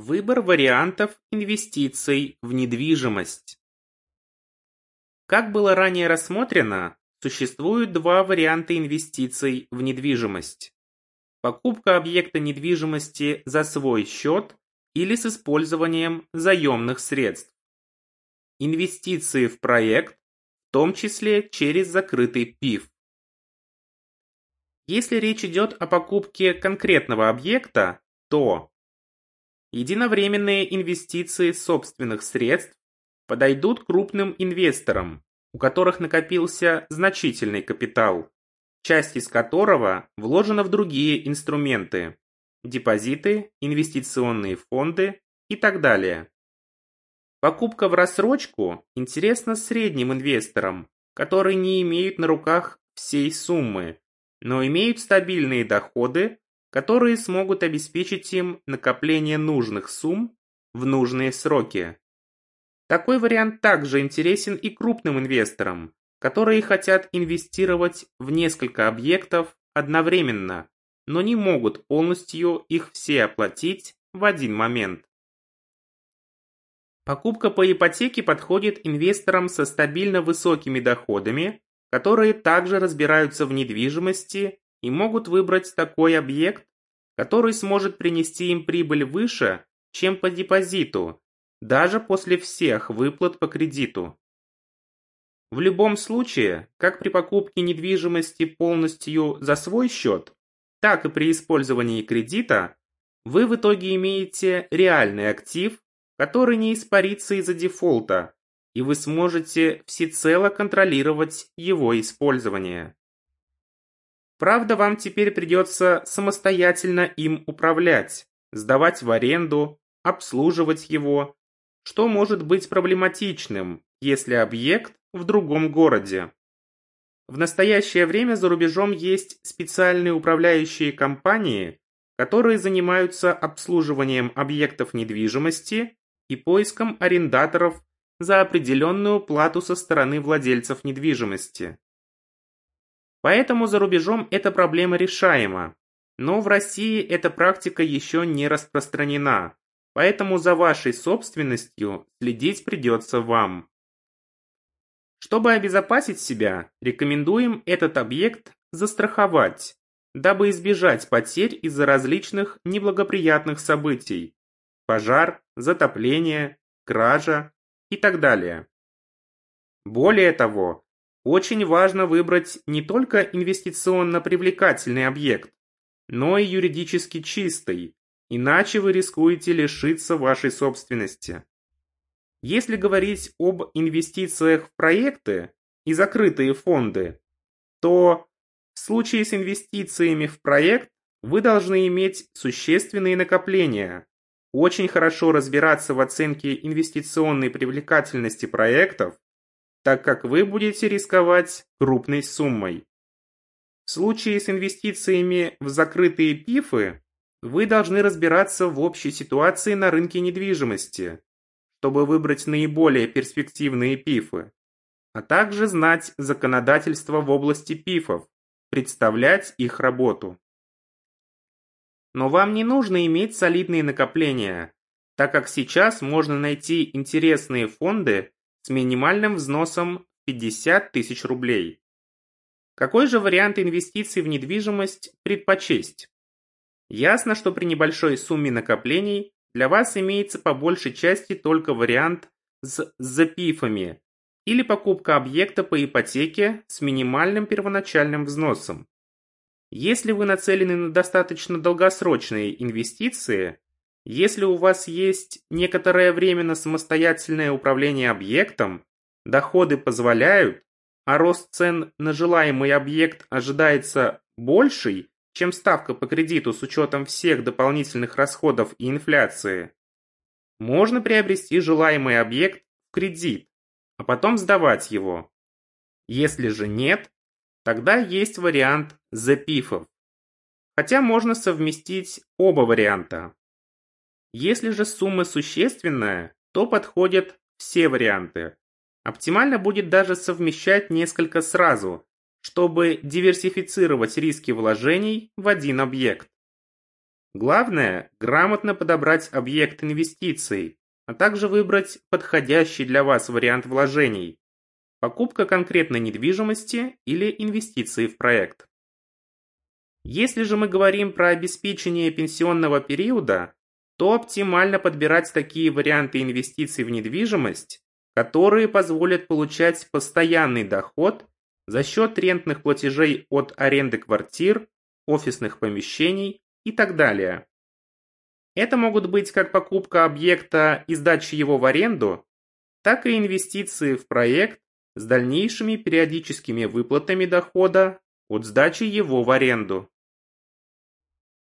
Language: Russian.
Выбор вариантов инвестиций в недвижимость. Как было ранее рассмотрено, существуют два варианта инвестиций в недвижимость. Покупка объекта недвижимости за свой счет или с использованием заемных средств. Инвестиции в проект, в том числе через закрытый ПИФ. Если речь идет о покупке конкретного объекта, то Единовременные инвестиции собственных средств подойдут крупным инвесторам, у которых накопился значительный капитал, часть из которого вложена в другие инструменты – депозиты, инвестиционные фонды и так далее. Покупка в рассрочку интересна средним инвесторам, которые не имеют на руках всей суммы, но имеют стабильные доходы которые смогут обеспечить им накопление нужных сумм в нужные сроки. Такой вариант также интересен и крупным инвесторам, которые хотят инвестировать в несколько объектов одновременно, но не могут полностью их все оплатить в один момент. Покупка по ипотеке подходит инвесторам со стабильно высокими доходами, которые также разбираются в недвижимости и могут выбрать такой объект, который сможет принести им прибыль выше, чем по депозиту, даже после всех выплат по кредиту. В любом случае, как при покупке недвижимости полностью за свой счет, так и при использовании кредита, вы в итоге имеете реальный актив, который не испарится из-за дефолта, и вы сможете всецело контролировать его использование. Правда, вам теперь придется самостоятельно им управлять, сдавать в аренду, обслуживать его, что может быть проблематичным, если объект в другом городе. В настоящее время за рубежом есть специальные управляющие компании, которые занимаются обслуживанием объектов недвижимости и поиском арендаторов за определенную плату со стороны владельцев недвижимости. Поэтому за рубежом эта проблема решаема. Но в России эта практика еще не распространена, поэтому за вашей собственностью следить придется вам. Чтобы обезопасить себя, рекомендуем этот объект застраховать, дабы избежать потерь из-за различных неблагоприятных событий – пожар, затопление, кража и так далее. Более того, очень важно выбрать не только инвестиционно привлекательный объект, но и юридически чистый, иначе вы рискуете лишиться вашей собственности. Если говорить об инвестициях в проекты и закрытые фонды, то в случае с инвестициями в проект вы должны иметь существенные накопления, очень хорошо разбираться в оценке инвестиционной привлекательности проектов так как вы будете рисковать крупной суммой. В случае с инвестициями в закрытые ПИФы вы должны разбираться в общей ситуации на рынке недвижимости, чтобы выбрать наиболее перспективные ПИФы, а также знать законодательство в области ПИФов, представлять их работу. Но вам не нужно иметь солидные накопления, так как сейчас можно найти интересные фонды с минимальным взносом 50 тысяч рублей. Какой же вариант инвестиций в недвижимость предпочесть? Ясно, что при небольшой сумме накоплений для вас имеется по большей части только вариант с запифами или покупка объекта по ипотеке с минимальным первоначальным взносом. Если вы нацелены на достаточно долгосрочные инвестиции, если у вас есть некоторое время на самостоятельное управление объектом, доходы позволяют, а рост цен на желаемый объект ожидается больший, чем ставка по кредиту с учетом всех дополнительных расходов и инфляции, можно приобрести желаемый объект в кредит, а потом сдавать его. Если же нет, тогда есть вариант запифов. Хотя можно совместить оба варианта. Если же сумма существенная, то подходят все варианты. Оптимально будет даже совмещать несколько сразу, чтобы диверсифицировать риски вложений в один объект. Главное – грамотно подобрать объект инвестиций, а также выбрать подходящий для вас вариант вложений – покупка конкретной недвижимости или инвестиции в проект. Если же мы говорим про обеспечение пенсионного периода, то оптимально подбирать такие варианты инвестиций в недвижимость, которые позволят получать постоянный доход за счет рентных платежей от аренды квартир, офисных помещений и так далее. Это могут быть как покупка объекта и сдача его в аренду, так и инвестиции в проект с дальнейшими периодическими выплатами дохода от сдачи его в аренду.